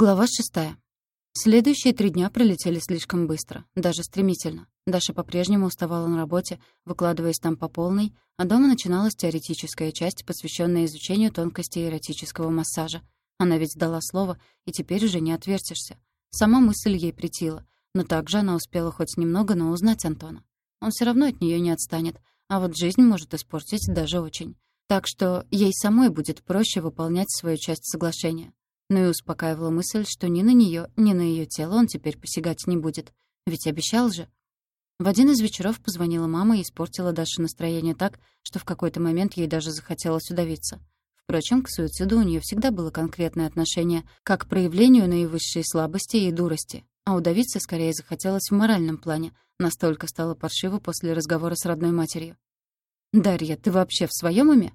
Глава шестая. Следующие три дня пролетели слишком быстро, даже стремительно. Даша по-прежнему уставала на работе, выкладываясь там по полной, а дома начиналась теоретическая часть, посвященная изучению тонкостей эротического массажа. Она ведь дала слово, и теперь уже не отвертишься. Сама мысль ей претила, но также она успела хоть немного, но узнать Антона. Он все равно от нее не отстанет, а вот жизнь может испортить даже очень. Так что ей самой будет проще выполнять свою часть соглашения но и успокаивала мысль, что ни на нее, ни на ее тело он теперь посягать не будет. Ведь обещал же. В один из вечеров позвонила мама и испортила Даше настроение так, что в какой-то момент ей даже захотелось удавиться. Впрочем, к суициду у нее всегда было конкретное отношение, как к проявлению наивысшей слабости и дурости. А удавиться скорее захотелось в моральном плане. Настолько стало паршиво после разговора с родной матерью. «Дарья, ты вообще в своем уме?»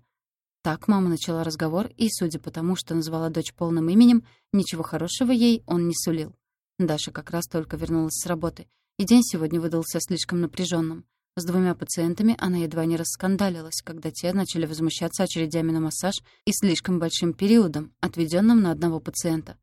Так мама начала разговор, и, судя по тому, что назвала дочь полным именем, ничего хорошего ей он не сулил. Даша как раз только вернулась с работы, и день сегодня выдался слишком напряженным. С двумя пациентами она едва не раскандалилась, когда те начали возмущаться очередями на массаж и слишком большим периодом, отведенным на одного пациента.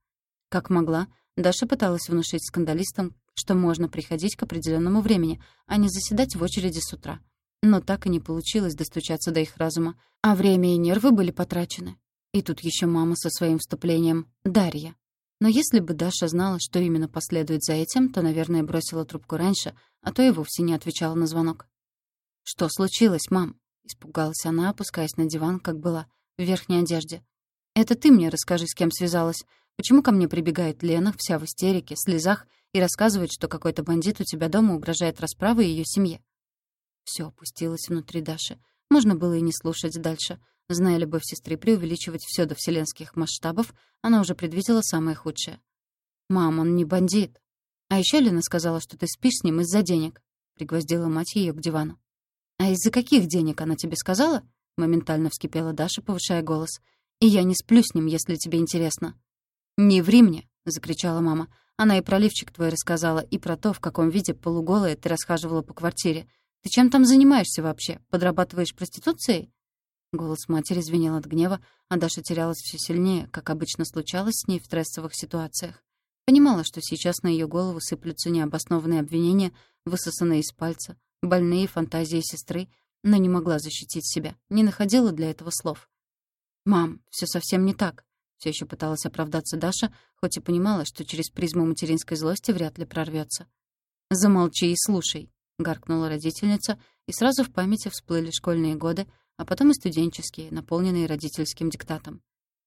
Как могла, Даша пыталась внушить скандалистам, что можно приходить к определенному времени, а не заседать в очереди с утра — но так и не получилось достучаться до их разума, а время и нервы были потрачены. И тут еще мама со своим вступлением «Дарья». Но если бы Даша знала, что именно последует за этим, то, наверное, бросила трубку раньше, а то и вовсе не отвечала на звонок. «Что случилось, мам?» — испугалась она, опускаясь на диван, как была, в верхней одежде. «Это ты мне расскажи, с кем связалась. Почему ко мне прибегает Лена, вся в истерике, слезах, и рассказывает, что какой-то бандит у тебя дома угрожает расправой ее семье?» Все опустилось внутри Даши. Можно было и не слушать дальше. Зная любовь сестры преувеличивать все до вселенских масштабов, она уже предвидела самое худшее. «Мам, он не бандит». «А еще Лена сказала, что ты спишь с ним из-за денег», — пригвоздила мать ее к дивану. «А из-за каких денег она тебе сказала?» — моментально вскипела Даша, повышая голос. «И я не сплю с ним, если тебе интересно». «Не ври мне!» — закричала мама. Она и про лифчик твой рассказала, и про то, в каком виде полуголая ты расхаживала по квартире. Ты чем там занимаешься вообще? Подрабатываешь проституцией?» Голос матери звенел от гнева, а Даша терялась все сильнее, как обычно случалось с ней в стрессовых ситуациях. Понимала, что сейчас на ее голову сыплются необоснованные обвинения, высосанные из пальца, больные фантазии сестры, но не могла защитить себя, не находила для этого слов. «Мам, все совсем не так», — все еще пыталась оправдаться Даша, хоть и понимала, что через призму материнской злости вряд ли прорвется. «Замолчи и слушай», — гаркнула родительница, и сразу в памяти всплыли школьные годы, а потом и студенческие, наполненные родительским диктатом.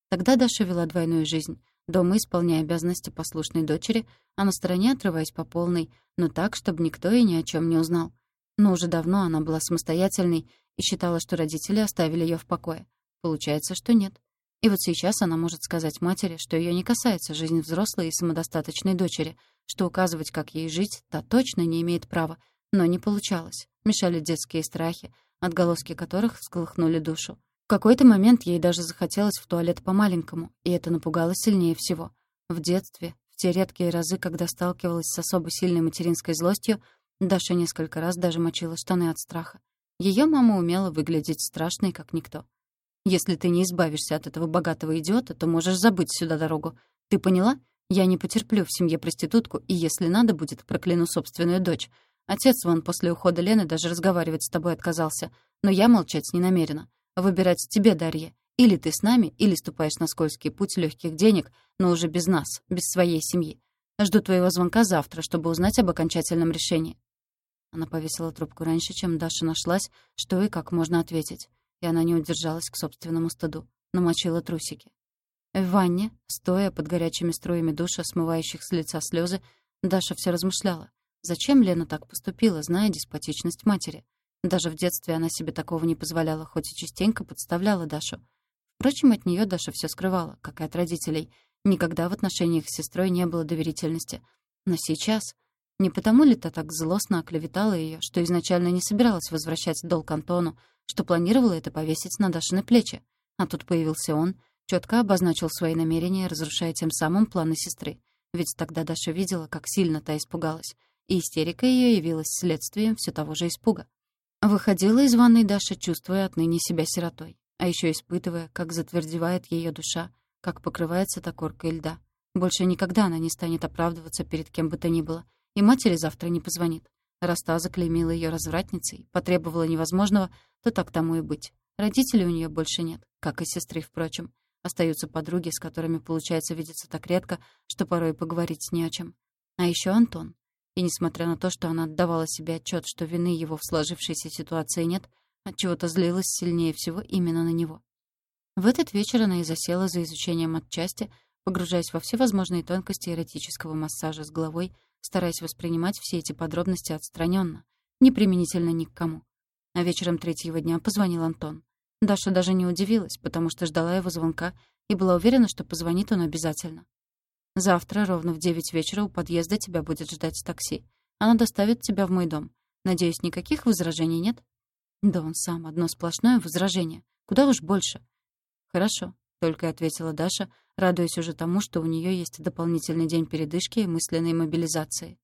Тогда Даша вела двойную жизнь, дома исполняя обязанности послушной дочери, а на стороне отрываясь по полной, но так, чтобы никто и ни о чем не узнал. Но уже давно она была самостоятельной и считала, что родители оставили ее в покое. Получается, что нет. И вот сейчас она может сказать матери, что ее не касается жизнь взрослой и самодостаточной дочери, что указывать, как ей жить, та точно не имеет права, но не получалось. Мешали детские страхи, отголоски которых всколыхнули душу. В какой-то момент ей даже захотелось в туалет по-маленькому, и это напугало сильнее всего. В детстве, в те редкие разы, когда сталкивалась с особо сильной материнской злостью, Даша несколько раз даже мочила штаны от страха. Ее мама умела выглядеть страшной, как никто. «Если ты не избавишься от этого богатого идиота, то можешь забыть сюда дорогу. Ты поняла? Я не потерплю в семье проститутку, и если надо будет, прокляну собственную дочь. Отец вон после ухода Лены даже разговаривать с тобой отказался. Но я молчать не намерена. Выбирать тебе, Дарья. Или ты с нами, или ступаешь на скользкий путь легких денег, но уже без нас, без своей семьи. Жду твоего звонка завтра, чтобы узнать об окончательном решении». Она повесила трубку раньше, чем Даша нашлась, что и как можно ответить. И она не удержалась к собственному стыду. Намочила трусики. В ванне, стоя под горячими струями душа, смывающих с лица слезы, Даша все размышляла. Зачем Лена так поступила, зная деспотичность матери? Даже в детстве она себе такого не позволяла, хоть и частенько подставляла Дашу. Впрочем, от нее Даша все скрывала, как и от родителей. Никогда в отношениях с сестрой не было доверительности. Но сейчас... Не потому ли та так злостно оклеветала ее, что изначально не собиралась возвращать долг Антону, что планировала это повесить на Дашины плечи? А тут появился он, четко обозначил свои намерения, разрушая тем самым планы сестры. Ведь тогда Даша видела, как сильно та испугалась и истерика ее явилась следствием все того же испуга. Выходила из ванной Даша, чувствуя отныне себя сиротой, а еще испытывая, как затвердевает ее душа, как покрывается та коркой льда. Больше никогда она не станет оправдываться перед кем бы то ни было. И матери завтра не позвонит. Раз та заклеймила ее развратницей, потребовала невозможного, то так тому и быть. Родителей у нее больше нет, как и сестры, впрочем. Остаются подруги, с которыми получается видеться так редко, что порой поговорить не о чем. А еще Антон. И несмотря на то, что она отдавала себе отчет, что вины его в сложившейся ситуации нет, отчего-то злилась сильнее всего именно на него. В этот вечер она и засела за изучением отчасти, погружаясь во все возможные тонкости эротического массажа с головой, стараясь воспринимать все эти подробности отстраненно, неприменительно ни к кому. А вечером третьего дня позвонил Антон. Даша даже не удивилась, потому что ждала его звонка и была уверена, что позвонит он обязательно. «Завтра ровно в девять вечера у подъезда тебя будет ждать такси. Оно доставит тебя в мой дом. Надеюсь, никаких возражений нет?» «Да он сам, одно сплошное возражение. Куда уж больше». «Хорошо», — только и ответила Даша, радуясь уже тому, что у нее есть дополнительный день передышки и мысленной мобилизации.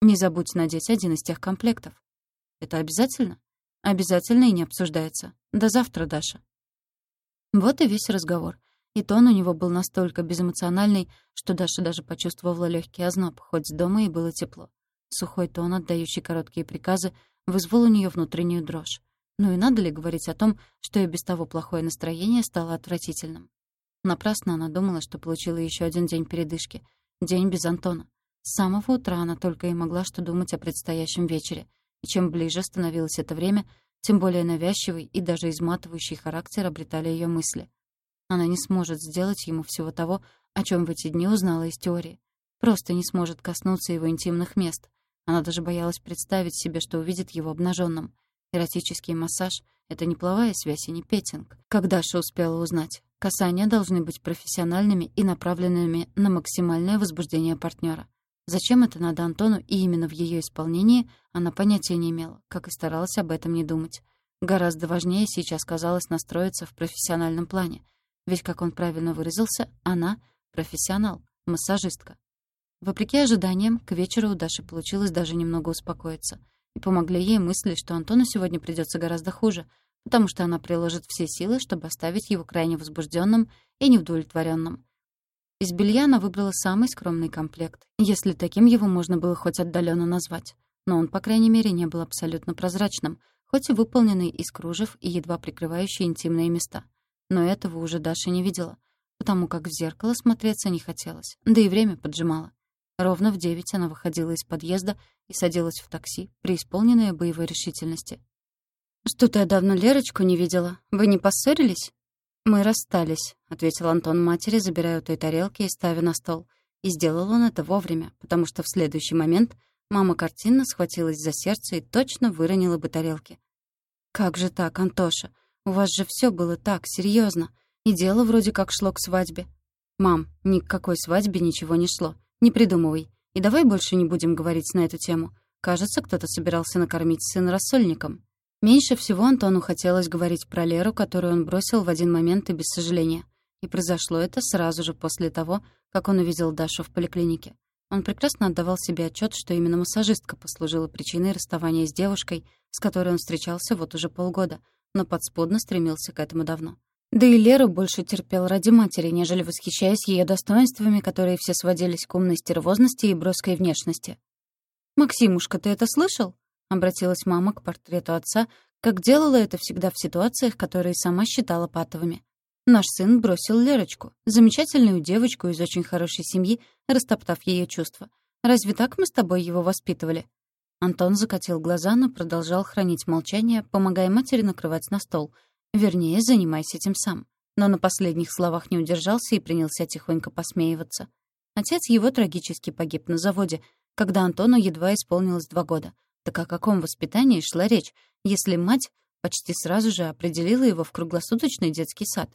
«Не забудь надеть один из тех комплектов». «Это обязательно?» «Обязательно и не обсуждается. До завтра, Даша». Вот и весь разговор. И тон у него был настолько безэмоциональный, что Даша даже почувствовала легкий озноб, хоть дома и было тепло. Сухой тон, отдающий короткие приказы, вызвал у нее внутреннюю дрожь. Ну и надо ли говорить о том, что и без того плохое настроение стало отвратительным? Напрасно она думала, что получила еще один день передышки. День без Антона. С самого утра она только и могла что думать о предстоящем вечере. И чем ближе становилось это время, тем более навязчивый и даже изматывающий характер обретали ее мысли. Она не сможет сделать ему всего того, о чем в эти дни узнала из теории. Просто не сможет коснуться его интимных мест. Она даже боялась представить себе, что увидит его обнаженным. Эротический массаж — это не половая связь и не петинг, как Даша успела узнать. Касания должны быть профессиональными и направленными на максимальное возбуждение партнера. Зачем это надо Антону и именно в ее исполнении, она понятия не имела, как и старалась об этом не думать. Гораздо важнее сейчас казалось настроиться в профессиональном плане. Ведь, как он правильно выразился, она — профессионал, массажистка. Вопреки ожиданиям, к вечеру у Даши получилось даже немного успокоиться. И помогли ей мысли, что Антону сегодня придется гораздо хуже — потому что она приложит все силы, чтобы оставить его крайне возбужденным и неудовлетворенным. Из белья она выбрала самый скромный комплект, если таким его можно было хоть отдаленно назвать. Но он, по крайней мере, не был абсолютно прозрачным, хоть и выполненный из кружев и едва прикрывающий интимные места. Но этого уже Даша не видела, потому как в зеркало смотреться не хотелось, да и время поджимало. Ровно в девять она выходила из подъезда и садилась в такси, преисполненная боевой решительности. «Что-то я давно Лерочку не видела. Вы не поссорились?» «Мы расстались», — ответил Антон матери, забирая у той тарелки и ставя на стол. И сделал он это вовремя, потому что в следующий момент мама картинно схватилась за сердце и точно выронила бы тарелки. «Как же так, Антоша? У вас же все было так, серьезно, И дело вроде как шло к свадьбе». «Мам, ни к какой свадьбе ничего не шло. Не придумывай. И давай больше не будем говорить на эту тему. Кажется, кто-то собирался накормить сына рассольником». Меньше всего Антону хотелось говорить про Леру, которую он бросил в один момент и без сожаления. И произошло это сразу же после того, как он увидел Дашу в поликлинике. Он прекрасно отдавал себе отчет, что именно массажистка послужила причиной расставания с девушкой, с которой он встречался вот уже полгода, но подспудно стремился к этому давно. Да и Леру больше терпел ради матери, нежели восхищаясь ее достоинствами, которые все сводились к умной стервозности и броской внешности. «Максимушка, ты это слышал?» — обратилась мама к портрету отца, как делала это всегда в ситуациях, которые сама считала патовыми. Наш сын бросил Лерочку, замечательную девочку из очень хорошей семьи, растоптав ее чувства. Разве так мы с тобой его воспитывали?» Антон закатил глаза, но продолжал хранить молчание, помогая матери накрывать на стол. Вернее, занимаясь этим сам. Но на последних словах не удержался и принялся тихонько посмеиваться. Отец его трагически погиб на заводе, когда Антону едва исполнилось два года — так о каком воспитании шла речь, если мать почти сразу же определила его в круглосуточный детский сад?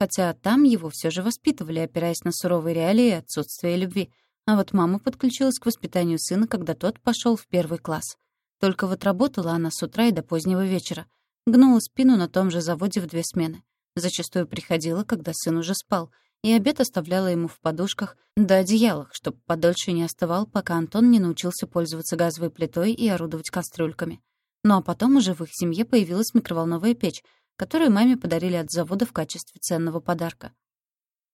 Хотя там его все же воспитывали, опираясь на суровые реалии и отсутствие любви. А вот мама подключилась к воспитанию сына, когда тот пошел в первый класс. Только вот работала она с утра и до позднего вечера. Гнула спину на том же заводе в две смены. Зачастую приходила, когда сын уже спал — и обед оставляла ему в подушках да одеялах, чтобы подольше не остывал, пока Антон не научился пользоваться газовой плитой и орудовать кастрюльками. Ну а потом уже в их семье появилась микроволновая печь, которую маме подарили от завода в качестве ценного подарка.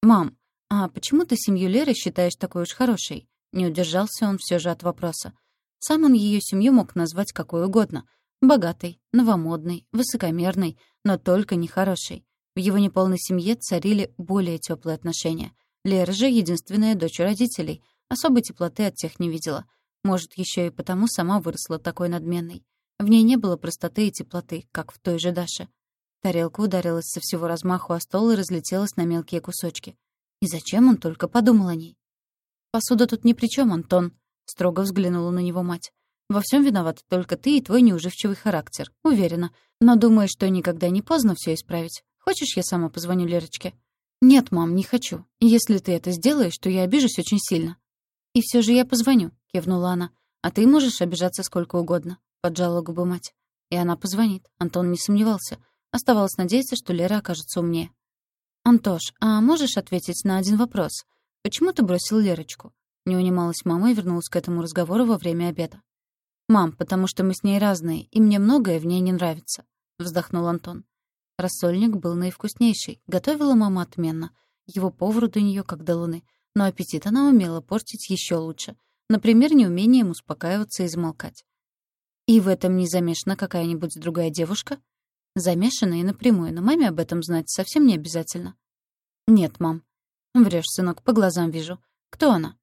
«Мам, «А почему ты семью Леры считаешь такой уж хорошей?» Не удержался он все же от вопроса. Сам он ее семью мог назвать какой угодно. Богатой, новомодной, высокомерной, но только не хорошей. В его неполной семье царили более теплые отношения. Лера же — единственная дочь родителей. Особой теплоты от тех не видела. Может, еще и потому сама выросла такой надменной. В ней не было простоты и теплоты, как в той же Даше. Тарелка ударилась со всего размаху о стол и разлетелась на мелкие кусочки. И зачем он только подумал о ней? «Посуда тут ни при чем, Антон», — строго взглянула на него мать. «Во всем виноват только ты и твой неуживчивый характер, уверена. Но думаю, что никогда не поздно все исправить. Хочешь, я сама позвоню Лерочке?» «Нет, мам, не хочу. Если ты это сделаешь, то я обижусь очень сильно». «И все же я позвоню», — кивнула она. «А ты можешь обижаться сколько угодно», — поджала губы мать. И она позвонит. Антон не сомневался. Оставалось надеяться, что Лера окажется умнее. «Антош, а можешь ответить на один вопрос? Почему ты бросил Лерочку?» Не унималась мама и вернулась к этому разговору во время обеда. «Мам, потому что мы с ней разные, и мне многое в ней не нравится», — вздохнул Антон. Рассольник был наивкуснейший, готовила мама отменно. Его повару до нее как до луны. Но аппетит она умела портить еще лучше. Например, неумением успокаиваться и замолкать. «И в этом не замешана какая-нибудь другая девушка?» Замешана и напрямую, но маме об этом знать совсем не обязательно. «Нет, мам». «Врёшь, сынок, по глазам вижу. Кто она?»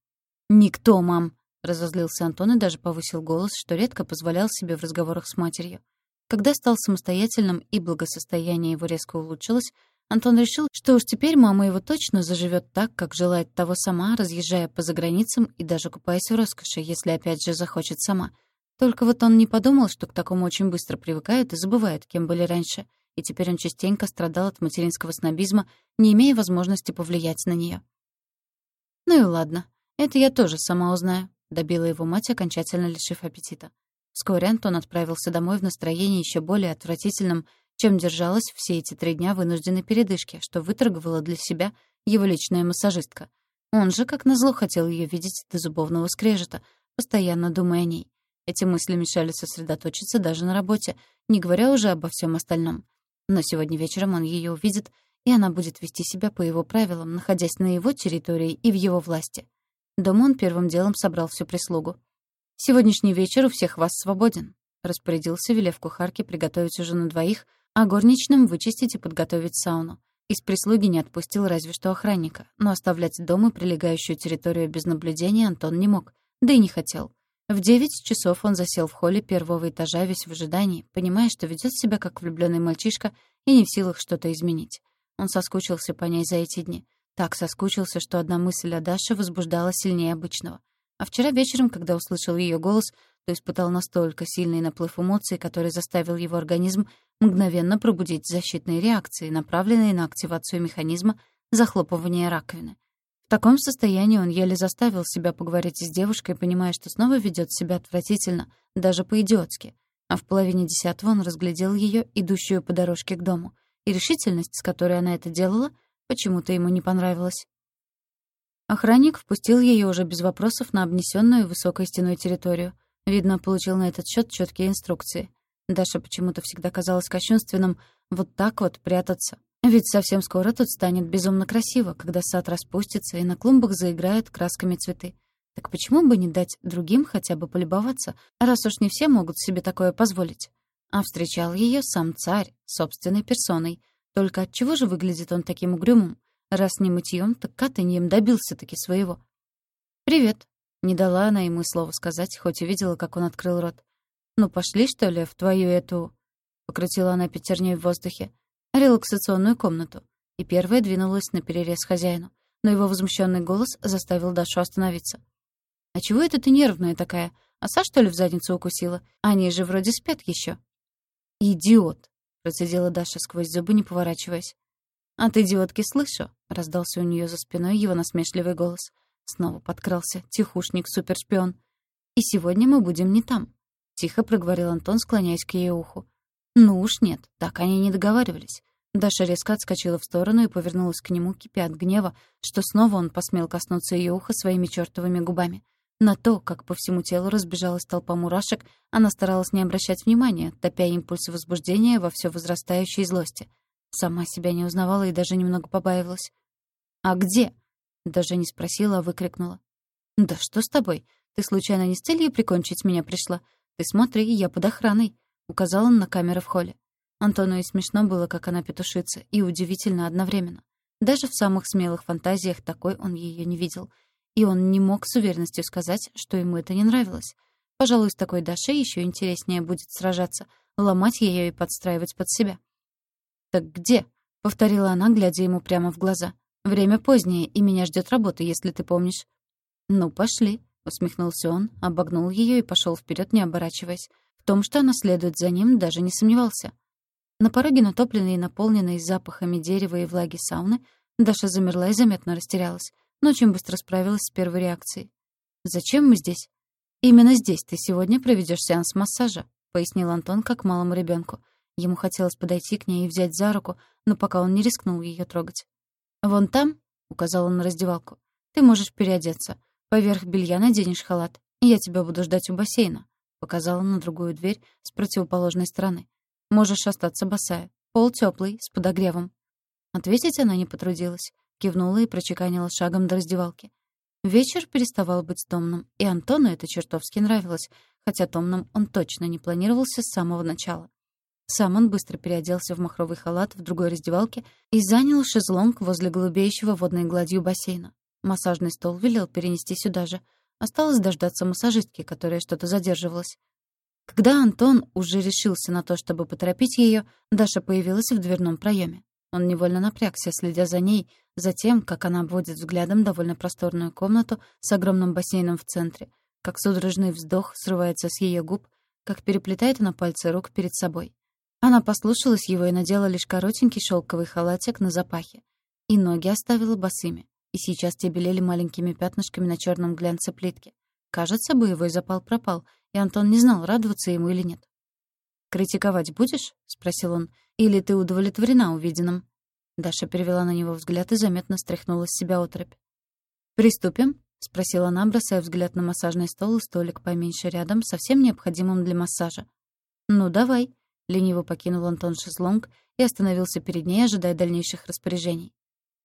«Никто, мам», — разозлился Антон и даже повысил голос, что редко позволял себе в разговорах с матерью. Когда стал самостоятельным и благосостояние его резко улучшилось, Антон решил, что уж теперь мама его точно заживет так, как желает того сама, разъезжая по заграницам и даже купаясь в роскоши, если опять же захочет сама — только вот он не подумал, что к такому очень быстро привыкают и забывают, кем были раньше. И теперь он частенько страдал от материнского снобизма, не имея возможности повлиять на нее. «Ну и ладно, это я тоже сама узнаю», — добила его мать, окончательно лишив аппетита. Вскоре Антон отправился домой в настроении еще более отвратительном, чем держалась все эти три дня вынужденной передышки, что выторговала для себя его личная массажистка. Он же, как назло, хотел ее видеть до зубовного скрежета, постоянно думая о ней. Эти мысли мешали сосредоточиться даже на работе, не говоря уже обо всем остальном. Но сегодня вечером он ее увидит, и она будет вести себя по его правилам, находясь на его территории и в его власти. Дома он первым делом собрал всю прислугу. «Сегодняшний вечер у всех вас свободен», — распорядился, велев кухарке приготовить ужин на двоих, а горничным вычистить и подготовить сауну. Из прислуги не отпустил разве что охранника, но оставлять дом и прилегающую территорию без наблюдения Антон не мог, да и не хотел. В девять часов он засел в холле первого этажа весь в ожидании, понимая, что ведет себя как влюбленный мальчишка и не в силах что-то изменить. Он соскучился по ней за эти дни. Так соскучился, что одна мысль о Даше возбуждала сильнее обычного. А вчера вечером, когда услышал ее голос, то испытал настолько сильный наплыв эмоций, который заставил его организм мгновенно пробудить защитные реакции, направленные на активацию механизма захлопывания раковины. В таком состоянии он еле заставил себя поговорить с девушкой, понимая, что снова ведет себя отвратительно, даже по-идиотски. А в половине десятого он разглядел ее, идущую по дорожке к дому, и решительность, с которой она это делала, почему-то ему не понравилась. Охранник впустил ее уже без вопросов на обнесенную высокой стеной территорию. Видно, получил на этот счет четкие инструкции. Даша почему-то всегда казалась кощунственным вот так вот прятаться, ведь совсем скоро тут станет безумно красиво, когда сад распустится и на клумбах заиграют красками цветы. Так почему бы не дать другим хотя бы полюбоваться, раз уж не все могут себе такое позволить? А встречал ее сам царь, собственной персоной. Только от чего же выглядит он таким угрюмым? Раз не мытьем, так катаньем добился-таки своего. «Привет», — не дала она ему слова сказать, хоть увидела, как он открыл рот. «Ну пошли, что ли, в твою эту...» Покрутила она пятерней в воздухе релаксационную комнату, и первая двинулась на перерез хозяину, но его возмущенный голос заставил Дашу остановиться. «А чего это ты нервная такая? Оса, что ли, в задницу укусила? Они же вроде спят еще. «Идиот!» — процедила Даша сквозь зубы, не поворачиваясь. «От идиотки слышу!» — раздался у нее за спиной его насмешливый голос. Снова подкрался тихушник-супершпион. «И сегодня мы будем не там», — тихо проговорил Антон, склоняясь к ее уху. Ну уж нет, так они не договаривались. Даша резко отскочила в сторону и повернулась к нему, кипя от гнева, что снова он посмел коснуться ее уха своими чертовыми губами. На то, как по всему телу разбежалась толпа мурашек, она старалась не обращать внимания, топя импульсы возбуждения во все возрастающей злости. Сама себя не узнавала и даже немного побаивалась. «А где?» Даже не спросила, а выкрикнула. «Да что с тобой? Ты случайно не с целью прикончить меня пришла? Ты смотри, я под охраной», — указал он на камеры в холле. Антону и смешно было, как она петушится, и удивительно одновременно. Даже в самых смелых фантазиях такой он ее не видел. И он не мог с уверенностью сказать, что ему это не нравилось. Пожалуй, с такой Дашей еще интереснее будет сражаться, ломать ее и подстраивать под себя. «Так где?» — повторила она, глядя ему прямо в глаза. «Время позднее, и меня ждет работа, если ты помнишь». «Ну, пошли», — усмехнулся он, обогнул ее и пошел вперед, не оборачиваясь. Том, что она следует за ним, даже не сомневался. На пороге, натопленной и наполненной запахами дерева и влаги сауны, Даша замерла и заметно растерялась, но очень быстро справилась с первой реакцией. «Зачем мы здесь?» «Именно здесь ты сегодня проведешь сеанс массажа», — пояснил Антон как малому ребенку. Ему хотелось подойти к ней и взять за руку, но пока он не рискнул ее трогать. «Вон там», — указал он на раздевалку, — «ты можешь переодеться. Поверх белья наденешь халат, и я тебя буду ждать у бассейна», — показал он на другую дверь с противоположной стороны. Можешь остаться босая. Пол теплый, с подогревом». Ответить она не потрудилась. Кивнула и прочеканила шагом до раздевалки. Вечер переставал быть томным, и Антону это чертовски нравилось, хотя томным он точно не планировался с самого начала. Сам он быстро переоделся в махровый халат в другой раздевалке и занял шезлонг возле голубеющего водной гладью бассейна. Массажный стол велел перенести сюда же. Осталось дождаться массажистки, которая что-то задерживалась. Когда Антон уже решился на то, чтобы поторопить ее, Даша появилась в дверном проеме. Он невольно напрягся, следя за ней, за тем, как она обводит взглядом довольно просторную комнату с огромным бассейном в центре, как судорожный вздох срывается с ее губ, как переплетает она пальцы рук перед собой. Она послушалась его и надела лишь коротенький шелковый халатик на запахе. И ноги оставила босыми. И сейчас те белели маленькими пятнышками на черном глянце плитки. Кажется, боевой запал пропал, и Антон не знал, радоваться ему или нет. «Критиковать будешь?» — спросил он. «Или ты удовлетворена увиденным?» Даша перевела на него взгляд и заметно стряхнула с себя отрыбь. «Приступим?» — спросила она, бросая взгляд на массажный стол и столик поменьше рядом, совсем необходимым для массажа. «Ну, давай», — лениво покинул Антон шезлонг и остановился перед ней, ожидая дальнейших распоряжений.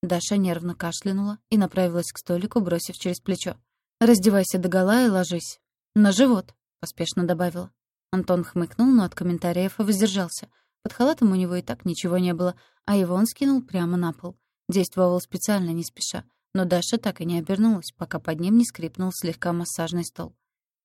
Даша нервно кашлянула и направилась к столику, бросив через плечо. «Раздевайся догола и ложись. На живот», — поспешно добавила. Антон хмыкнул, но от комментариев воздержался. Под халатом у него и так ничего не было, а его он скинул прямо на пол. Действовал специально, не спеша. Но Даша так и не обернулась, пока под ним не скрипнул слегка массажный стол.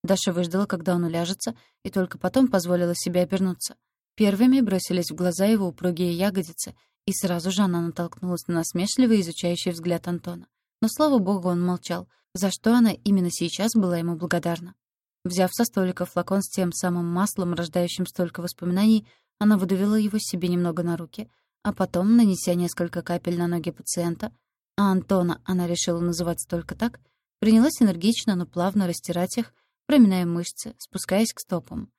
Даша выждала, когда он уляжется, и только потом позволила себе обернуться. Первыми бросились в глаза его упругие ягодицы, и сразу же она натолкнулась на насмешливый изучающий взгляд Антона. Но, слава богу, он молчал, за что она именно сейчас была ему благодарна. Взяв со столика флакон с тем самым маслом, рождающим столько воспоминаний, она выдавила его себе немного на руки, а потом, нанеся несколько капель на ноги пациента, а Антона она решила называть только так, принялась энергично, но плавно растирать их, проминая мышцы, спускаясь к стопам.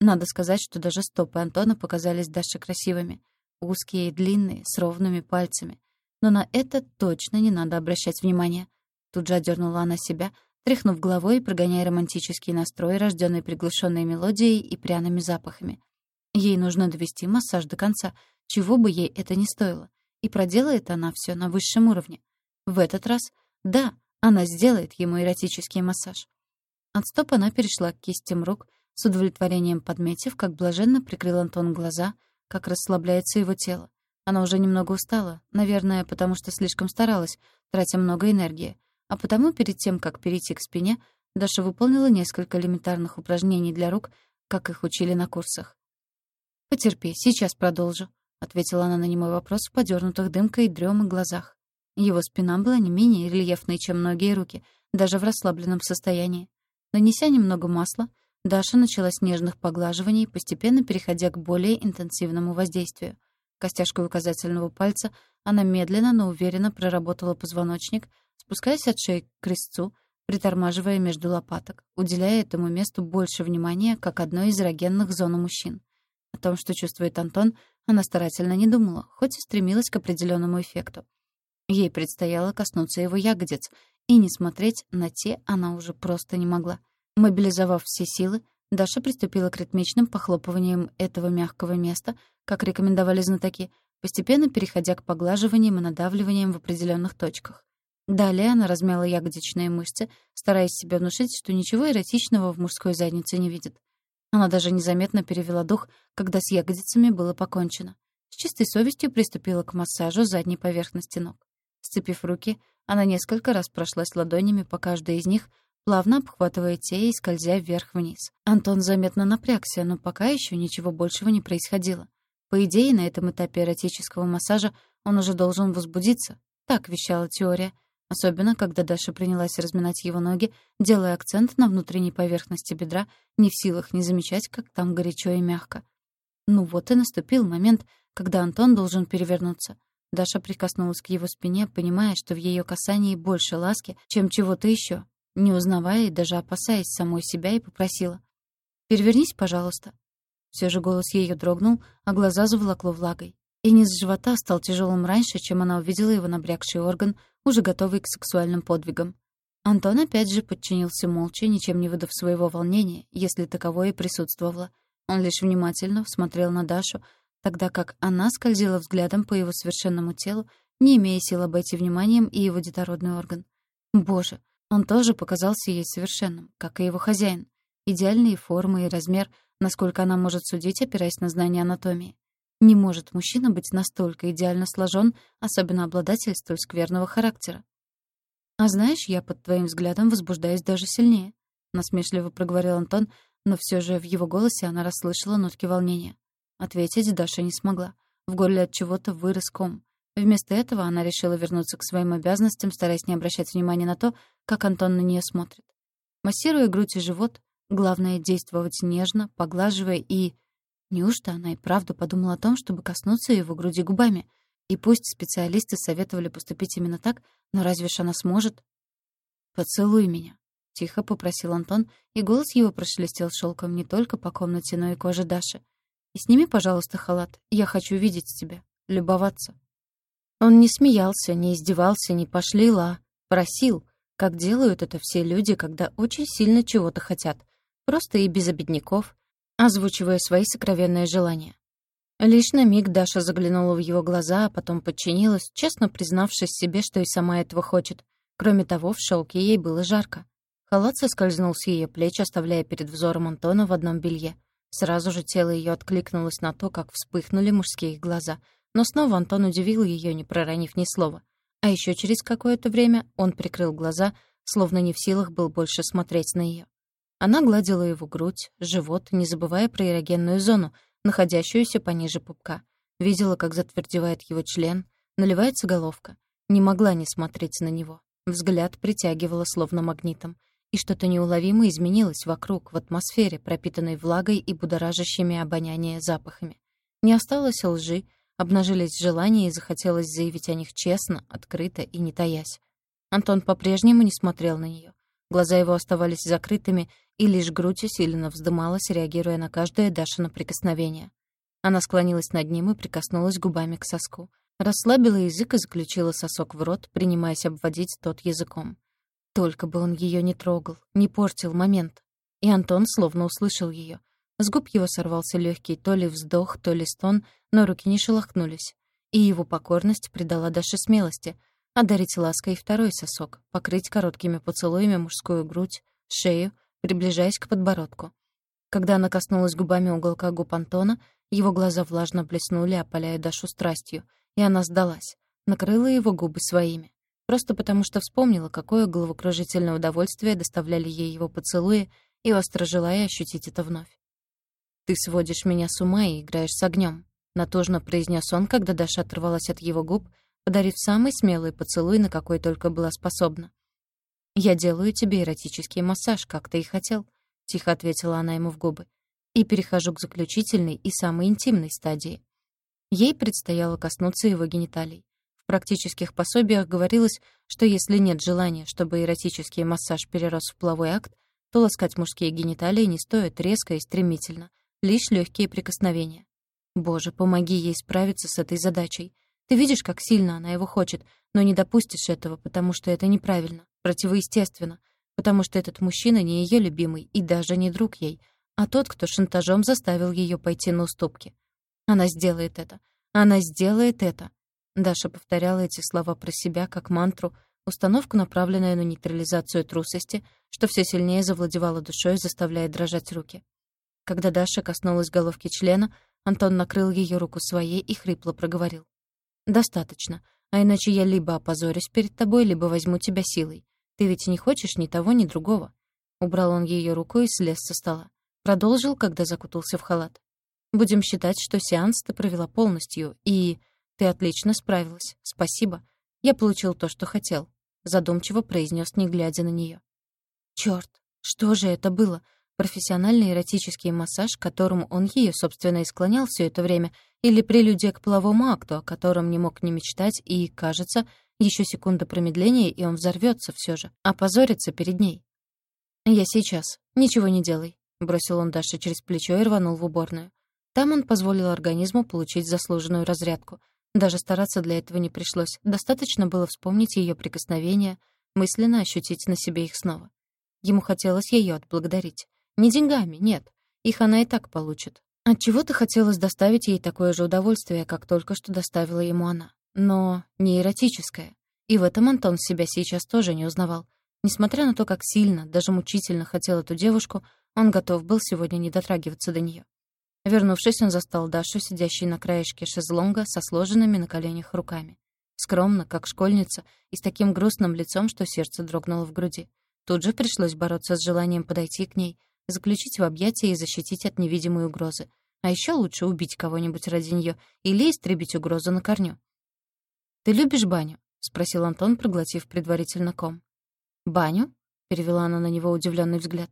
Надо сказать, что даже стопы Антона показались Даше красивыми. Узкие и длинные, с ровными пальцами. Но на это точно не надо обращать внимание. Тут же одернула она себя, тряхнув головой и прогоняя романтический настрой, рожденный приглушенной мелодией и пряными запахами. Ей нужно довести массаж до конца, чего бы ей это ни стоило. И проделает она все на высшем уровне. В этот раз, да, она сделает ему эротический массаж. От стоп она перешла к кистям рук, с удовлетворением подметив, как блаженно прикрыл Антон глаза, как расслабляется его тело. Она уже немного устала, наверное, потому что слишком старалась, тратя много энергии. А потому перед тем, как перейти к спине, Даша выполнила несколько элементарных упражнений для рук, как их учили на курсах. «Потерпи, сейчас продолжу», — ответила она на немой вопрос в подернутых дымкой и дрёмы глазах. Его спина была не менее рельефной, чем многие руки, даже в расслабленном состоянии. Нанеся немного масла, Даша начала с нежных поглаживаний, постепенно переходя к более интенсивному воздействию. Костяшкой указательного пальца она медленно, но уверенно проработала позвоночник — спускаясь от шеи к крестцу, притормаживая между лопаток, уделяя этому месту больше внимания, как одной из эрогенных зон у мужчин. О том, что чувствует Антон, она старательно не думала, хоть и стремилась к определенному эффекту. Ей предстояло коснуться его ягодиц, и не смотреть на те она уже просто не могла. Мобилизовав все силы, Даша приступила к ритмичным похлопываниям этого мягкого места, как рекомендовали знатоки, постепенно переходя к поглаживаниям и надавливаниям в определенных точках. Далее она размяла ягодичные мышцы, стараясь себе внушить, что ничего эротичного в мужской заднице не видит. Она даже незаметно перевела дух, когда с ягодицами было покончено. С чистой совестью приступила к массажу задней поверхности ног. Сцепив руки, она несколько раз прошлась ладонями по каждой из них, плавно обхватывая те и скользя вверх-вниз. Антон заметно напрягся, но пока еще ничего большего не происходило. По идее, на этом этапе эротического массажа он уже должен возбудиться. Так вещала теория — Особенно, когда Даша принялась разминать его ноги, делая акцент на внутренней поверхности бедра, не в силах не замечать, как там горячо и мягко. Ну вот и наступил момент, когда Антон должен перевернуться. Даша прикоснулась к его спине, понимая, что в ее касании больше ласки, чем чего-то еще, не узнавая и даже опасаясь самой себя, и попросила. «Перевернись, пожалуйста». Все же голос ее дрогнул, а глаза заволокло влагой. И низ живота стал тяжелым раньше, чем она увидела его набрякший орган, уже готовый к сексуальным подвигам. Антон опять же подчинился молча, ничем не выдав своего волнения, если таковое и присутствовало. Он лишь внимательно смотрел на Дашу, тогда как она скользила взглядом по его совершенному телу, не имея сил обойти вниманием и его детородный орган. Боже, он тоже показался ей совершенным, как и его хозяин. Идеальные формы и размер, насколько она может судить, опираясь на знания анатомии. Не может мужчина быть настолько идеально сложен, особенно обладатель столь скверного характера. «А знаешь, я под твоим взглядом возбуждаюсь даже сильнее», — насмешливо проговорил Антон, но все же в его голосе она расслышала нотки волнения. Ответить Даша не смогла. В горле от чего-то вырос ком. Вместо этого она решила вернуться к своим обязанностям, стараясь не обращать внимания на то, как Антон на нее смотрит. Массируя грудь и живот, главное — действовать нежно, поглаживая и Неужто она и правда подумала о том, чтобы коснуться его груди губами? И пусть специалисты советовали поступить именно так, но разве ж она сможет? «Поцелуй меня», — тихо попросил Антон, и голос его прошелестел шелком не только по комнате, но и коже Даши. «И сними, пожалуйста, халат. Я хочу видеть тебя, любоваться». Он не смеялся, не издевался, не пошлил, а просил, как делают это все люди, когда очень сильно чего-то хотят. Просто и без обедняков, озвучивая свои сокровенные желания. Лишь на миг Даша заглянула в его глаза, а потом подчинилась, честно признавшись себе, что и сама этого хочет. Кроме того, в шелке ей было жарко. Халат соскользнул с ее плеч, оставляя перед взором Антона в одном белье. Сразу же тело ее откликнулось на то, как вспыхнули мужские глаза. Но снова Антон удивил ее, не проронив ни слова. А еще через какое-то время он прикрыл глаза, словно не в силах был больше смотреть на нее. Она гладила его грудь, живот, не забывая про эрогенную зону, находящуюся пониже пупка. Видела, как затвердевает его член, наливается головка. Не могла не смотреть на него. Взгляд притягивала словно магнитом. И что-то неуловимо изменилось вокруг, в атмосфере, пропитанной влагой и будоражащими обоняние запахами. Не осталось лжи, обнажились желания и захотелось заявить о них честно, открыто и не таясь. Антон по-прежнему не смотрел на нее. Глаза его оставались закрытыми, и лишь грудь усиленно вздымалась, реагируя на каждое Дашино прикосновение. Она склонилась над ним и прикоснулась губами к соску. Расслабила язык и заключила сосок в рот, принимаясь обводить тот языком. Только бы он ее не трогал, не портил момент. И Антон словно услышал ее. С губ его сорвался легкий то ли вздох, то ли стон, но руки не шелохнулись. И его покорность придала Даше смелости — одарить лаской второй сосок, покрыть короткими поцелуями мужскую грудь, шею, приближаясь к подбородку. Когда она коснулась губами уголка губ Антона, его глаза влажно блеснули, опаляя Дашу страстью, и она сдалась, накрыла его губы своими. Просто потому что вспомнила, какое головокружительное удовольствие доставляли ей его поцелуи, и остро желая ощутить это вновь. «Ты сводишь меня с ума и играешь с огнем», — натужно произнес он, когда Даша оторвалась от его губ, подарив самый смелый поцелуй, на какой только была способна. «Я делаю тебе эротический массаж, как ты и хотел», — тихо ответила она ему в губы, «и перехожу к заключительной и самой интимной стадии». Ей предстояло коснуться его гениталий. В практических пособиях говорилось, что если нет желания, чтобы эротический массаж перерос в половой акт, то ласкать мужские гениталии не стоит резко и стремительно, лишь легкие прикосновения. Боже, помоги ей справиться с этой задачей. Ты видишь, как сильно она его хочет, но не допустишь этого, потому что это неправильно, противоестественно, потому что этот мужчина не ее любимый и даже не друг ей, а тот, кто шантажом заставил ее пойти на уступки. Она сделает это. Она сделает это. Даша повторяла эти слова про себя как мантру, установку, направленную на нейтрализацию трусости, что все сильнее завладевало душой, заставляя дрожать руки. Когда Даша коснулась головки члена, Антон накрыл ее руку своей и хрипло проговорил. «Достаточно, а иначе я либо опозорюсь перед тобой, либо возьму тебя силой. Ты ведь не хочешь ни того, ни другого». Убрал он ее руку и слез со стола. Продолжил, когда закутался в халат. «Будем считать, что сеанс ты провела полностью, и... Ты отлично справилась. Спасибо. Я получил то, что хотел», — задумчиво произнес, не глядя на нее. Черт, что же это было? Профессиональный эротический массаж, к которому он ее, собственно, и склонял все это время, или прелюдия к половому акту, о котором не мог не мечтать, и, кажется, еще секунда промедления, и он взорвется все же, опозорится перед ней. «Я сейчас. Ничего не делай», — бросил он Даше через плечо и рванул в уборную. Там он позволил организму получить заслуженную разрядку. Даже стараться для этого не пришлось. Достаточно было вспомнить ее прикосновения, мысленно ощутить на себе их снова. Ему хотелось ее отблагодарить. Не деньгами, нет. Их она и так получит. Отчего-то хотелось доставить ей такое же удовольствие, как только что доставила ему она. Но не эротическое. И в этом Антон себя сейчас тоже не узнавал. Несмотря на то, как сильно, даже мучительно хотел эту девушку, он готов был сегодня не дотрагиваться до нее. Вернувшись, он застал Дашу, сидящей на краешке шезлонга со сложенными на коленях руками. Скромно, как школьница, и с таким грустным лицом, что сердце дрогнуло в груди. Тут же пришлось бороться с желанием подойти к ней, заключить в объятия и защитить от невидимой угрозы. А еще лучше убить кого-нибудь ради нее или истребить угрозу на корню. «Ты любишь баню?» — спросил Антон, проглотив предварительно ком. «Баню?» — перевела она на него удивленный взгляд.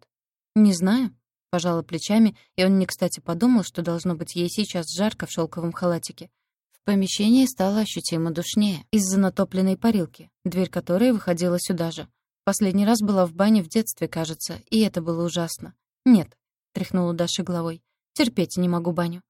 «Не знаю», — пожала плечами, и он не кстати подумал, что должно быть ей сейчас жарко в шелковом халатике. В помещении стало ощутимо душнее из-за натопленной парилки, дверь которой выходила сюда же. Последний раз была в бане в детстве, кажется, и это было ужасно. «Нет», — тряхнула Даша головой, — «терпеть не могу баню».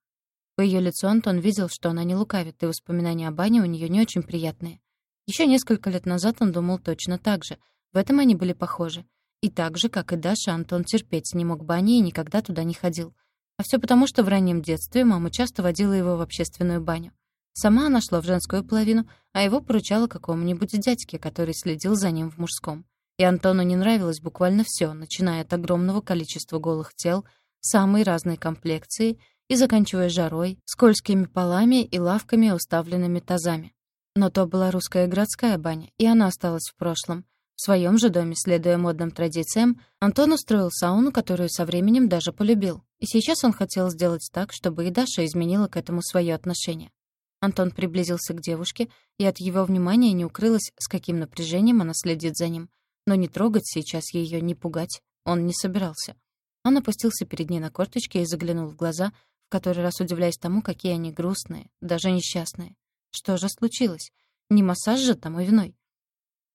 По ее лицу Антон видел, что она не лукавит, и воспоминания о бане у нее не очень приятные. Еще несколько лет назад он думал точно так же — в этом они были похожи. И так же, как и Даша, Антон терпеть не мог бани и никогда туда не ходил. А все потому, что в раннем детстве мама часто водила его в общественную баню. Сама она шла в женскую половину, а его поручала какому-нибудь дядьке, который следил за ним в мужском. И Антону не нравилось буквально все, начиная от огромного количества голых тел, самой разной комплекции и заканчивая жарой, скользкими полами и лавками, уставленными тазами. Но то была русская городская баня, и она осталась в прошлом. В своем же доме, следуя модным традициям, Антон устроил сауну, которую со временем даже полюбил. И сейчас он хотел сделать так, чтобы и Даша изменила к этому свое отношение. Антон приблизился к девушке, и от его внимания не укрылось, с каким напряжением она следит за ним. Но не трогать сейчас ее, не пугать он не собирался. Он опустился перед ней на корточки и заглянул в глаза, в который раз удивляясь тому, какие они грустные, даже несчастные. Что же случилось? Не массаж же тому виной.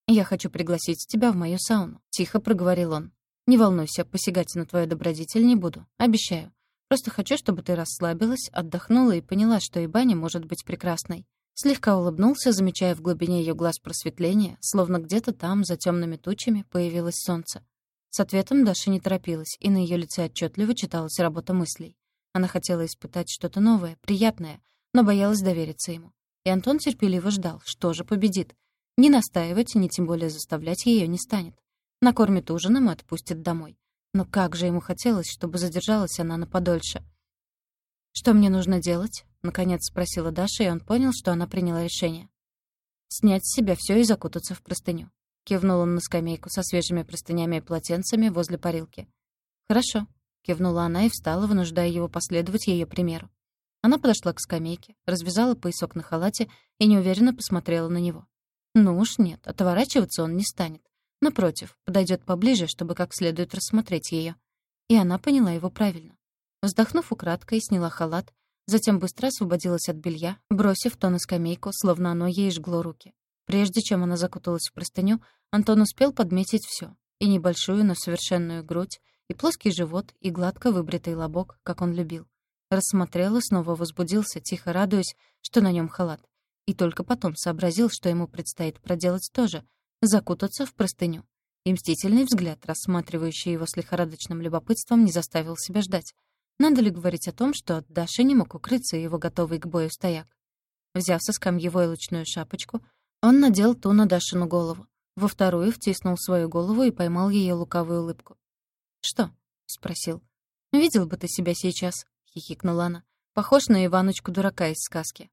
«Я хочу пригласить тебя в мою сауну», — тихо проговорил он. «Не волнуйся, посягать на твою добродетель не буду. Обещаю. Просто хочу, чтобы ты расслабилась, отдохнула и поняла, что и баня может быть прекрасной». Слегка улыбнулся, замечая в глубине ее глаз просветление, словно где-то там, за темными тучами, появилось солнце. С ответом Даша не торопилась, и на ее лице отчетливо читалась работа мыслей. Она хотела испытать что-то новое, приятное, но боялась довериться ему. И Антон терпеливо ждал, что же победит — ни настаивать, ни тем более заставлять ее не станет. Накормит ужином и отпустит домой. Но как же ему хотелось, чтобы задержалась она на подольше. «Что мне нужно делать?» — наконец спросила Даша, и он понял, что она приняла решение. «Снять с себя все и закутаться в простыню». Кивнул он на скамейку со свежими простынями и полотенцами возле парилки. «Хорошо», — кивнула она и встала, вынуждая его последовать ее примеру. Она подошла к скамейке, развязала поясок на халате и неуверенно посмотрела на него. Ну уж нет, отворачиваться он не станет. Напротив, подойдет поближе, чтобы как следует рассмотреть ее. И она поняла его правильно. Вздохнув украдкой, сняла халат, затем быстро освободилась от белья, бросив то на скамейку, словно оно ей жгло руки. Прежде чем она закуталась в простыню, Антон успел подметить все: И небольшую, но совершенную грудь, и плоский живот, и гладко выбритый лобок, как он любил. Рассмотрел и снова возбудился, тихо радуясь, что на нем халат и только потом сообразил, что ему предстоит проделать тоже — закутаться в простыню. И мстительный взгляд, рассматривающий его с лихорадочным любопытством, не заставил себя ждать. Надо ли говорить о том, что от Даши не мог укрыться его готовый к бою стояк? Взяв со скамьи войлочную шапочку, он надел ту на Дашину голову. Во вторую втиснул свою голову и поймал ее лукавую улыбку. «Что?» — спросил. «Видел бы ты себя сейчас», — хихикнула она. «Похож на Иваночку-дурака из сказки».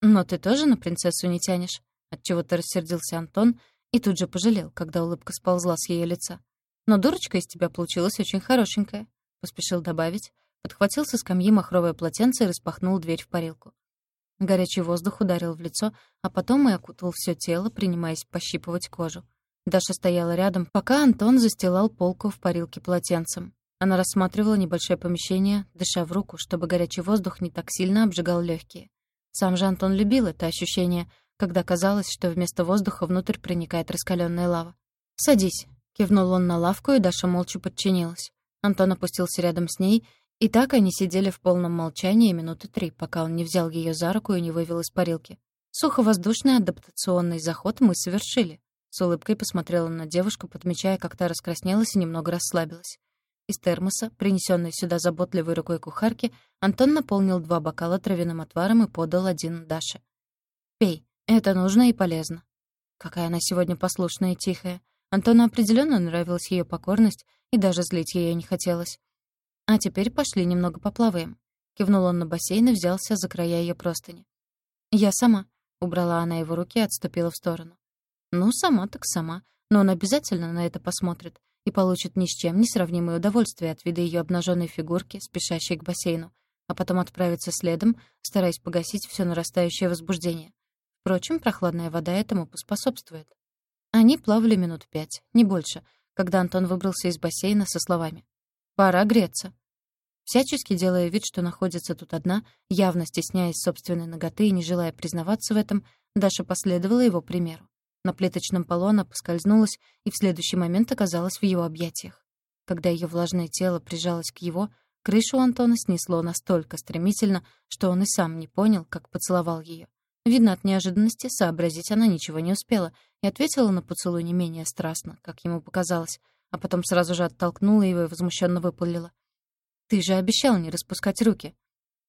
«Но ты тоже на принцессу не тянешь?» Отчего-то рассердился Антон и тут же пожалел, когда улыбка сползла с ее лица. «Но дурочка из тебя получилась очень хорошенькая», — поспешил добавить, подхватил со скамьи махровое полотенце и распахнул дверь в парилку. Горячий воздух ударил в лицо, а потом и окутал все тело, принимаясь пощипывать кожу. Даша стояла рядом, пока Антон застилал полку в парилке полотенцем. Она рассматривала небольшое помещение, дыша в руку, чтобы горячий воздух не так сильно обжигал легкие. Сам же Антон любил это ощущение, когда казалось, что вместо воздуха внутрь проникает раскаленная лава. «Садись», — кивнул он на лавку, и Даша молча подчинилась. Антон опустился рядом с ней, и так они сидели в полном молчании минуты три, пока он не взял ее за руку и не вывел из парилки. Суховоздушный адаптационный заход мы совершили. С улыбкой посмотрела на девушку, подмечая, как та раскраснелась и немного расслабилась. Из термоса, принесенной сюда заботливой рукой кухарки, Антон наполнил два бокала травяным отваром и подал один Даше. «Пей, это нужно и полезно». Какая она сегодня послушная и тихая. Антону определенно нравилась ее покорность, и даже злить ее не хотелось. «А теперь пошли немного поплаваем». Кивнул он на бассейн и взялся за края ее простыни. «Я сама», — убрала она его руки и отступила в сторону. «Ну, сама так сама, но он обязательно на это посмотрит и получит ни с чем не сравнимое удовольствие от вида ее обнаженной фигурки, спешащей к бассейну, а потом отправиться следом, стараясь погасить все нарастающее возбуждение. Впрочем, прохладная вода этому поспособствует. Они плавали минут пять, не больше, когда Антон выбрался из бассейна со словами «Пора греться». Всячески делая вид, что находится тут одна, явно стесняясь собственной ноготы и не желая признаваться в этом, Даша последовала его примеру. На плиточном полу она поскользнулась и в следующий момент оказалась в его объятиях. Когда ее влажное тело прижалось к его, крышу Антона снесло настолько стремительно, что он и сам не понял, как поцеловал ее. Видно, от неожиданности сообразить она ничего не успела и ответила на поцелуй не менее страстно, как ему показалось, а потом сразу же оттолкнула его и возмущенно выпалила. «Ты же обещал не распускать руки».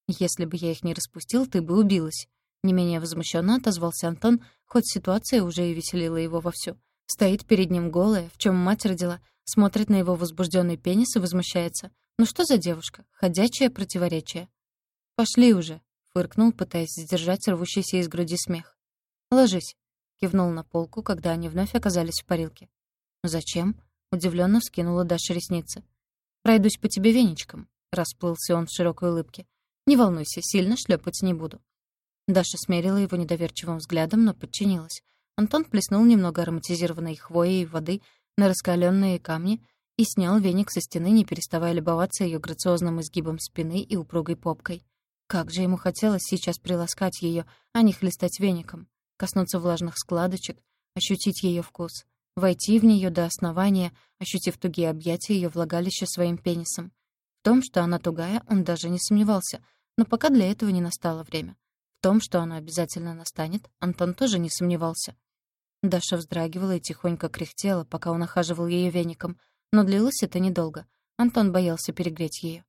«Если бы я их не распустил, ты бы убилась», не менее возмущенно отозвался Антон, хоть ситуация уже и веселила его вовсю. Стоит перед ним голая, в чем мать родила, смотрит на его возбужденный пенис и возмущается. «Ну что за девушка? Ходячее противоречие». «Пошли уже», — фыркнул, пытаясь сдержать рвущийся из груди смех. «Ложись», — кивнул на полку, когда они вновь оказались в парилке. «Зачем?» — удивленно вскинула Даша ресницы. «Пройдусь по тебе веничком», — расплылся он в широкой улыбке. «Не волнуйся, сильно шлепать не буду». Даша смерила его недоверчивым взглядом, но подчинилась. Антон плеснул немного ароматизированной хвои и воды на раскаленные камни и снял веник со стены, не переставая любоваться ее грациозным изгибом спины и упругой попкой. Как же ему хотелось сейчас приласкать ее, а не хлестать веником, коснуться влажных складочек, ощутить ее вкус, войти в нее до основания, ощутив тугие объятия ее влагалища своим пенисом. В том, что она тугая, он даже не сомневался, но пока для этого не настало время том, что оно обязательно настанет, Антон тоже не сомневался. Даша вздрагивала и тихонько кряхтела, пока он охаживал ее веником, но длилось это недолго. Антон боялся перегреть ее.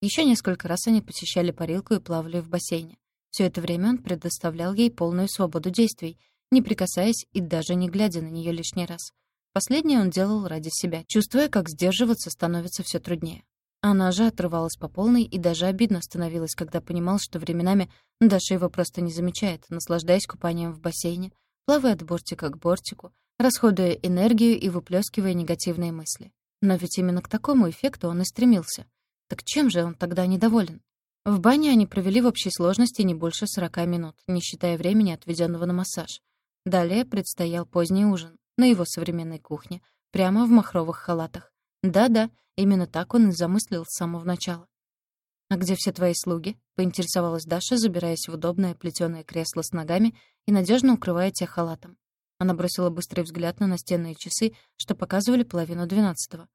Еще несколько раз они посещали парилку и плавали в бассейне. Все это время он предоставлял ей полную свободу действий, не прикасаясь и даже не глядя на нее лишний раз. Последнее он делал ради себя, чувствуя, как сдерживаться становится все труднее. Она же отрывалась по полной, и даже обидно становилось, когда понимал, что временами Даша его просто не замечает, наслаждаясь купанием в бассейне, плавая от бортика к бортику, расходуя энергию и выплескивая негативные мысли. Но ведь именно к такому эффекту он и стремился. Так чем же он тогда недоволен? В бане они провели в общей сложности не больше 40 минут, не считая времени, отведенного на массаж. Далее предстоял поздний ужин на его современной кухне, прямо в махровых халатах. Да-да, именно так он и замыслил с самого начала. «А где все твои слуги?» — поинтересовалась Даша, забираясь в удобное плетёное кресло с ногами и надежно укрывая тех халатом. Она бросила быстрый взгляд на настенные часы, что показывали половину двенадцатого.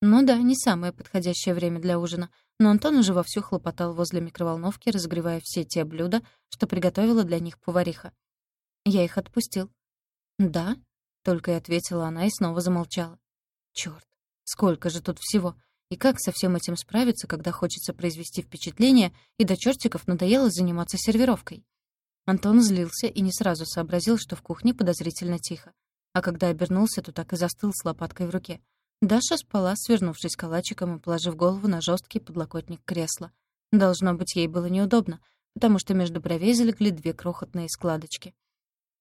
Ну да, не самое подходящее время для ужина, но Антон уже вовсю хлопотал возле микроволновки, разогревая все те блюда, что приготовила для них повариха. Я их отпустил. «Да?» — только и ответила она и снова замолчала. Чёрт, Сколько же тут всего? И как со всем этим справиться, когда хочется произвести впечатление, и до чертиков надоело заниматься сервировкой? Антон злился и не сразу сообразил, что в кухне подозрительно тихо. а когда обернулся, то так и застыл с лопаткой в руке. Даша спала, свернувшись калачиком и положив голову на жесткий подлокотник кресла. Должно быть, ей было неудобно, потому что между бровей залегли две крохотные складочки.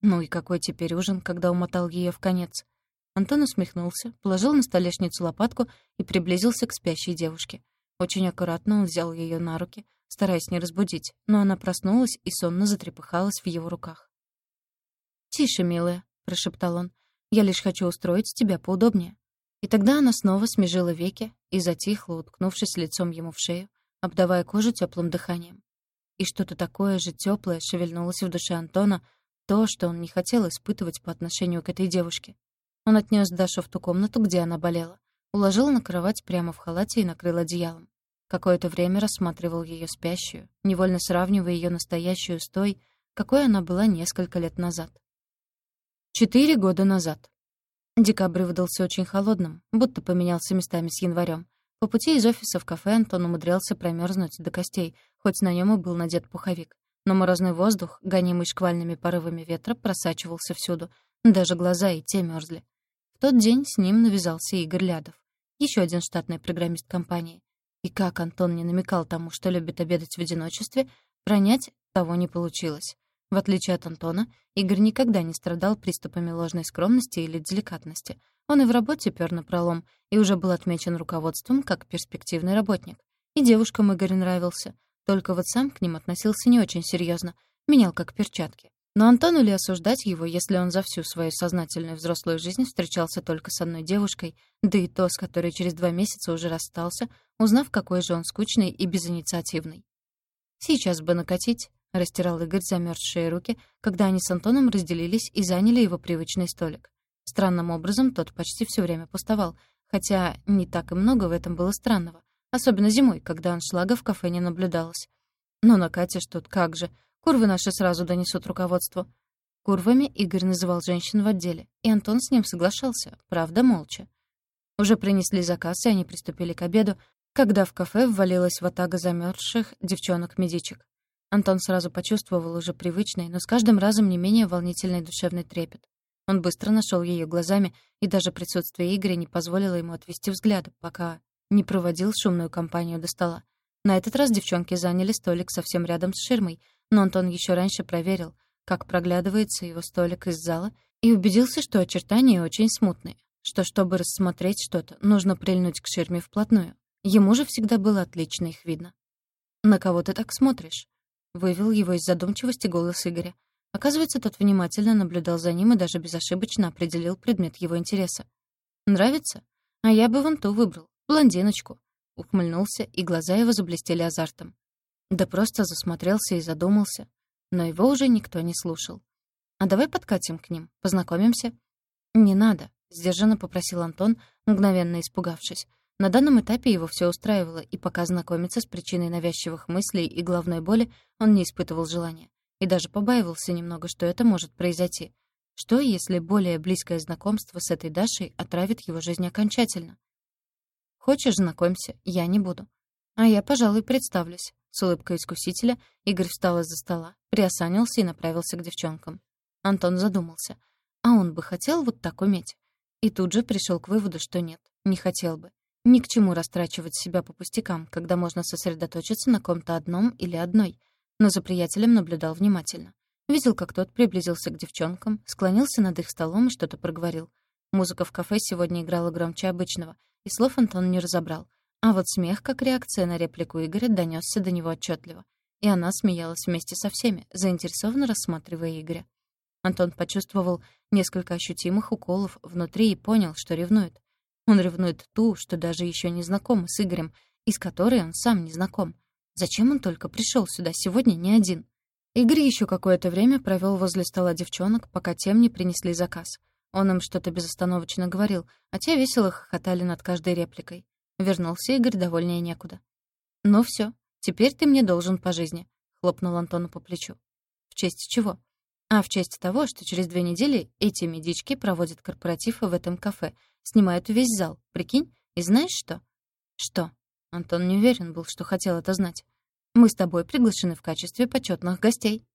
Ну и какой теперь ужин, когда умотал ее в конец? Антон усмехнулся, положил на столешницу лопатку и приблизился к спящей девушке. Очень аккуратно он взял ее на руки, стараясь не разбудить, но она проснулась и сонно затрепыхалась в его руках. «Тише, милая», — прошептал он. «Я лишь хочу устроить тебя поудобнее». И тогда она снова смежила веки и затихла, уткнувшись лицом ему в шею, обдавая кожу теплым дыханием. И что-то такое же теплое шевельнулось в душе Антона, то, что он не хотел испытывать по отношению к этой девушке. Он отнес Дашу в ту комнату, где она болела, уложил на кровать прямо в халате и накрыл одеялом. Какое-то время рассматривал ее спящую, невольно сравнивая ее настоящую с той, какой она была несколько лет назад. Четыре года назад. Декабрь выдался очень холодным, будто поменялся местами с январем. По пути из офиса в кафе Антон умудрялся промерзнуть до костей, хоть на нем и был надет пуховик. Но морозный воздух, гонимый шквальными порывами ветра, просачивался всюду. Даже глаза и те мерзли. В тот день с ним навязался Игорь Лядов, еще один штатный программист компании. И как Антон не намекал тому, что любит обедать в одиночестве, пронять того не получилось. В отличие от Антона, Игорь никогда не страдал приступами ложной скромности или деликатности. Он и в работе пёр на пролом, и уже был отмечен руководством как перспективный работник. И девушкам Игорь нравился. Только вот сам к ним относился не очень серьезно, менял как перчатки. Но Антону ли осуждать его, если он за всю свою сознательную взрослую жизнь встречался только с одной девушкой, да и то, с которой через два месяца уже расстался, узнав, какой же он скучный и безинициативный. Сейчас бы накатить, — растирал Игорь замерзшие руки, когда они с Антоном разделились и заняли его привычный столик. Странным образом тот почти все время пустовал, хотя не так и много в этом было странного, особенно зимой, когда аншлага в кафе не наблюдалось. Но накатишь тут как же, курвы наши сразу донесут руководству. Курвами Игорь называл женщин в отделе, и Антон с ним соглашался, правда, молча. Уже принесли заказ, и они приступили к обеду, когда в кафе ввалилась ватага замерзших девчонок-медичек. Антон сразу почувствовал уже привычный, но с каждым разом не менее волнительный душевный трепет. Он быстро нашел ее глазами, и даже присутствие Игоря не позволило ему отвести взгляд, пока не проводил шумную компанию до стола. На этот раз девчонки заняли столик совсем рядом с ширмой, но Антон еще раньше проверил, как проглядывается его столик из зала, и убедился, что очертания очень смутные, что, чтобы рассмотреть что-то, нужно прильнуть к ширме вплотную. Ему же всегда было отлично их видно. «На кого ты так смотришь?» Вывел его из задумчивости голос Игоря. Оказывается, тот внимательно наблюдал за ним и даже безошибочно определил предмет его интереса. «Нравится? А я бы вон ту выбрал. Блондиночку». Ухмыльнулся, и глаза его заблестели азартом. Да просто засмотрелся и задумался. Но его уже никто не слушал. «А давай подкатим к ним, познакомимся?» «Не надо», — сдержанно попросил Антон, мгновенно испугавшись. На данном этапе его все устраивало, и пока знакомиться с причиной навязчивых мыслей и головной боли он не испытывал желания. И даже побаивался немного, что это может произойти. Что, если более близкое знакомство с этой Дашей отравит его жизнь окончательно? «Хочешь, знакомься, я не буду». «А я, пожалуй, представлюсь». С улыбкой искусителя Игорь встал из-за стола, приосанился и направился к девчонкам. Антон задумался. А он бы хотел вот так уметь? И тут же пришел к выводу, что нет, не хотел бы. Ни к чему растрачивать себя по пустякам, когда можно сосредоточиться на ком-то одном или одной. Но за приятелем наблюдал внимательно. Видел, как тот приблизился к девчонкам, склонился над их столом и что-то проговорил. Музыка в кафе сегодня играла громче обычного, и слов Антон не разобрал. А вот смех, как реакция на реплику Игоря, донесся до него отчетливо. И она смеялась вместе со всеми, заинтересованно рассматривая Игоря. Антон почувствовал несколько ощутимых уколов внутри и понял, что ревнует. Он ревнует ту, что даже еще не знакома с Игорем, и с которой он сам не знаком. Зачем он только пришел сюда сегодня не один? Игорь еще какое-то время провел возле стола девчонок, пока тем не принесли заказ. Он им что-то безостановочно говорил, а те весело хохотали над каждой репликой. Вернулся Игорь довольнее некуда. «Ну все, теперь ты мне должен по жизни», — хлопнул Антону по плечу. «В честь чего?» «А в честь того, что через две недели эти медички проводят корпоратив в этом кафе, Снимают весь зал, прикинь? И знаешь что? Что? Антон не уверен был, что хотел это знать. Мы с тобой приглашены в качестве почетных гостей.